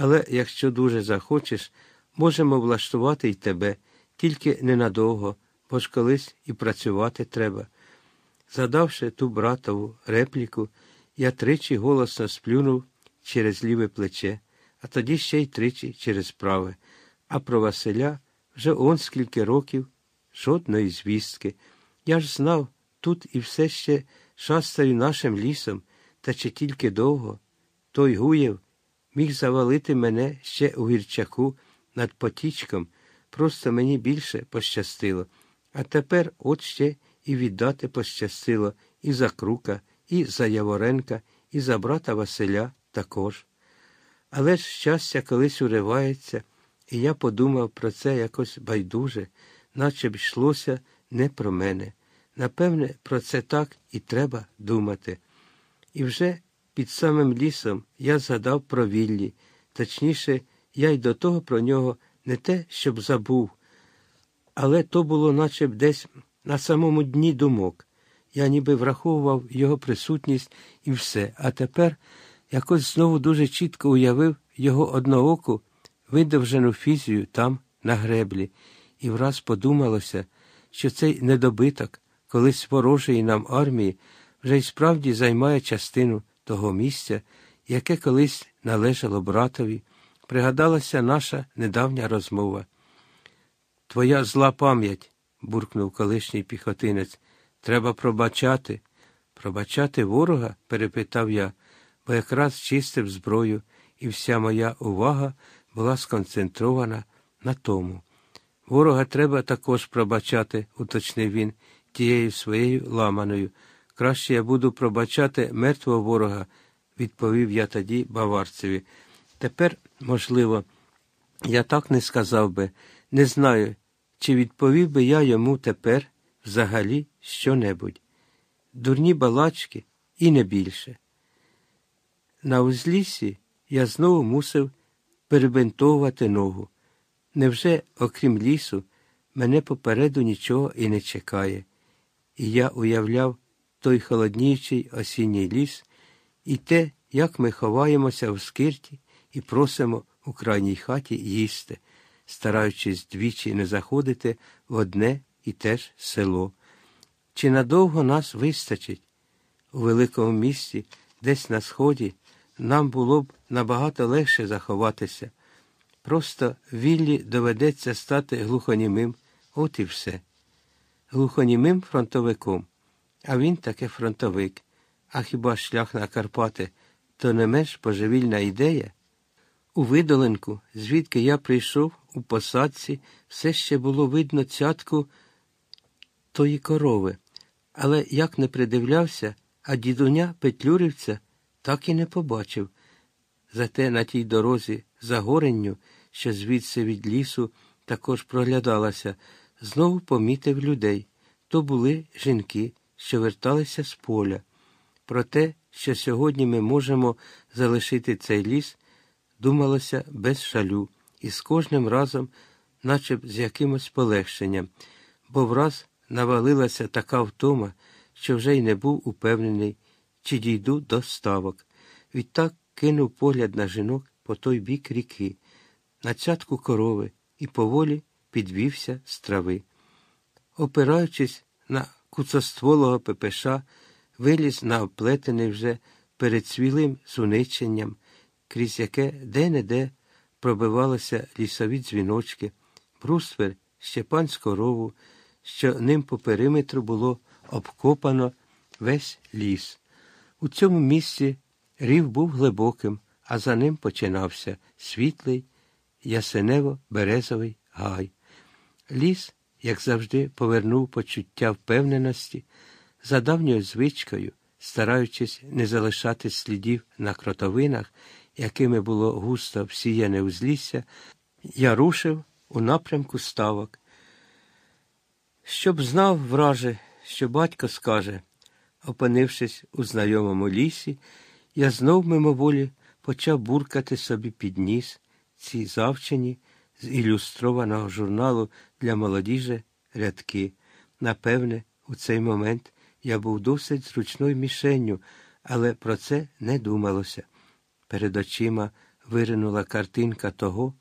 Але якщо дуже захочеш, можемо влаштувати й тебе, тільки ненадовго, бо ж колись і працювати треба. Задавши ту братову репліку, я тричі голосно сплюнув через ліве плече, а тоді ще й тричі через праве. А про Василя вже он скільки років, жодної звістки. Я ж знав, тут і все ще шастаю нашим лісом, та чи тільки довго. Той Гуєв міг завалити мене ще у гірчаку над потічком, просто мені більше пощастило. А тепер от ще і віддати пощастило і за Крука, і за Яворенка, і за брата Василя також. Але ж щастя колись уривається, і я подумав про це якось байдуже, наче б йшлося не про мене. Напевне, про це так і треба думати. І вже під самим лісом я згадав про Віллі, точніше, я й до того про нього не те, щоб забув, але то було наче б десь на самому дні думок. Я ніби враховував його присутність і все, а тепер якось знову дуже чітко уявив його однооку видовжену фізію там, на греблі, і враз подумалося, що цей недобиток, колись ворожої нам армії, вже й справді займає частину того місця, яке колись належало братові, пригадалася наша недавня розмова. Твоя зла пам'ять, буркнув колишній піхотинець. Треба пробачати. Пробачати ворога? перепитав я, бо якраз чистив зброю, і вся моя увага була сконцентрована на тому. Ворога треба також пробачати, уточнив він тією своєю ламаною. Краще я буду пробачати мертвого ворога, відповів я тоді баварцеві. Тепер, можливо, я так не сказав би, не знаю, чи відповів би я йому тепер взагалі що-небудь. Дурні балачки і не більше. На узліссі я знову мусив перебинтовувати ногу. Невже, окрім лісу, мене попереду нічого і не чекає, і я уявляв той холоднічий осінній ліс і те, як ми ховаємося в скирті і просимо у крайній хаті їсти, стараючись двічі не заходити в одне і те ж село. Чи надовго нас вистачить? У великому місті, десь на сході, нам було б набагато легше заховатися. Просто Віллі доведеться стати глухонімим, от і все. Глухонімим фронтовиком. А він таки фронтовик. А хіба шлях на Карпати то не менш божевільна ідея? У видоленку, звідки я прийшов у посадці, все ще було видно цятку тої корови, але як не придивлявся, а дідуня Петлюрівця так і не побачив. Зате на тій дорозі за горенню, що звідси від лісу також проглядалася, знову помітив людей. То були жінки, що верталися з поля. Про те, що сьогодні ми можемо залишити цей ліс, думалося без шалю, і з кожним разом, наче б з якимось полегшенням, бо враз навалилася така втома, що вже й не був упевнений, чи дійду до ставок. Відтак кинув погляд на жінок по той бік ріки, на цятку корови і поволі підвівся з трави. Опираючись на куцостволого пепеша, виліз на оплетений вже перед цвілим суниченням, крізь яке де-не-де пробивалися лісові дзвіночки, бруствер Щепанського рову, що ним по периметру було обкопано весь ліс. У цьому місці рів був глибоким, а за ним починався світлий, ясенево-березовий гай. Ліс, як завжди, повернув почуття впевненості, за давньою звичкою, стараючись не залишати слідів на кротовинах, якими було густо всіяне узлісся, я рушив у напрямку ставок. Щоб знав, враже, що батько скаже, опинившись у знайомому лісі, я знов мимоволі почав буркати собі під ніс ці завчені з ілюстрованого журналу для молодіжі рядки. Напевне, у цей момент я був досить зручною мішенню, але про це не думалося. Перед очима виринула картинка того,